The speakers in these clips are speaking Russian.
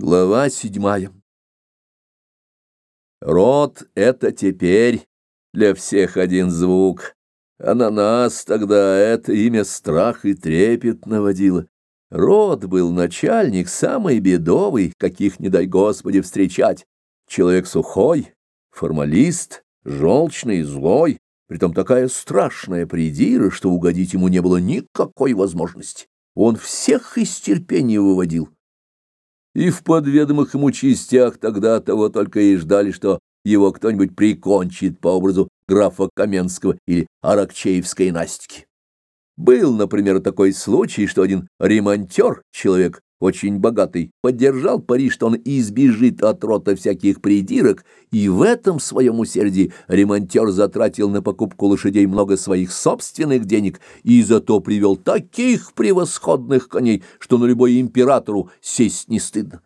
Глава седьмая. Род — это теперь для всех один звук, а на нас тогда это имя страх и трепет наводило. Род был начальник самый бедовый, каких, не дай Господи, встречать. Человек сухой, формалист, желчный, злой, притом такая страшная придира, что угодить ему не было никакой возможности. Он всех из терпения выводил и в подведомых ему частях тогда того только и ждали, что его кто-нибудь прикончит по образу графа Каменского или Аракчеевской Настики. Был, например, такой случай, что один ремонтер, человек очень богатый, поддержал пари, что он избежит от рота всяких придирок, и в этом своем усердии ремонтер затратил на покупку лошадей много своих собственных денег и зато привел таких превосходных коней, что на любой императору сесть не стыдно.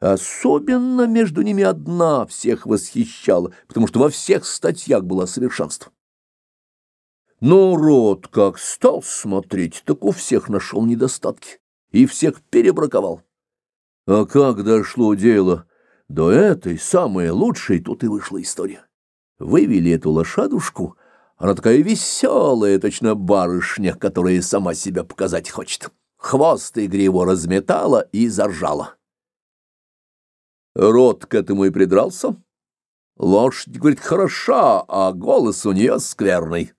Особенно между ними одна всех восхищала, потому что во всех статьях было совершенство. Но рот как стал смотреть, так у всех нашел недостатки и всех перебраковал. А как дошло дело до этой, самой лучшей, тут и вышла история. Вывели эту лошадушку, она такая веселая, точно барышня, которая сама себя показать хочет. Хвост и гриву разметала и заржала. Рот к этому и придрался. Лошадь, говорит, хороша, а голос у нее скверный.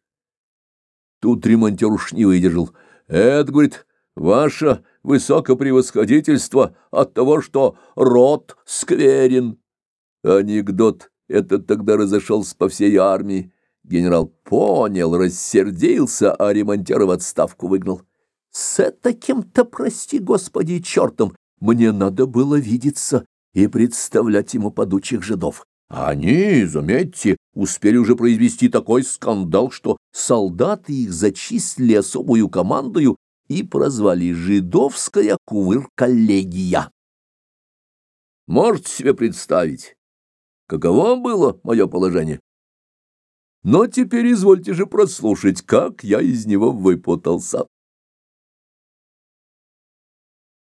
Тут ремонтер уж не выдержал. Это, говорит, ваше высокопревосходительство от того, что рот скверен. Анекдот этот тогда разошелся по всей армии. Генерал понял, рассердился, а ремонтера в отставку выгнал. С таким-то, прости господи, чертом, мне надо было видеться и представлять ему подучих жидов. Они, заметьте, успели уже произвести такой скандал, что солдаты их зачислили особую командою и прозвали «Жидовская кувыр-коллегия». Можете себе представить, каково было мое положение? Но теперь извольте же прослушать, как я из него выпутался.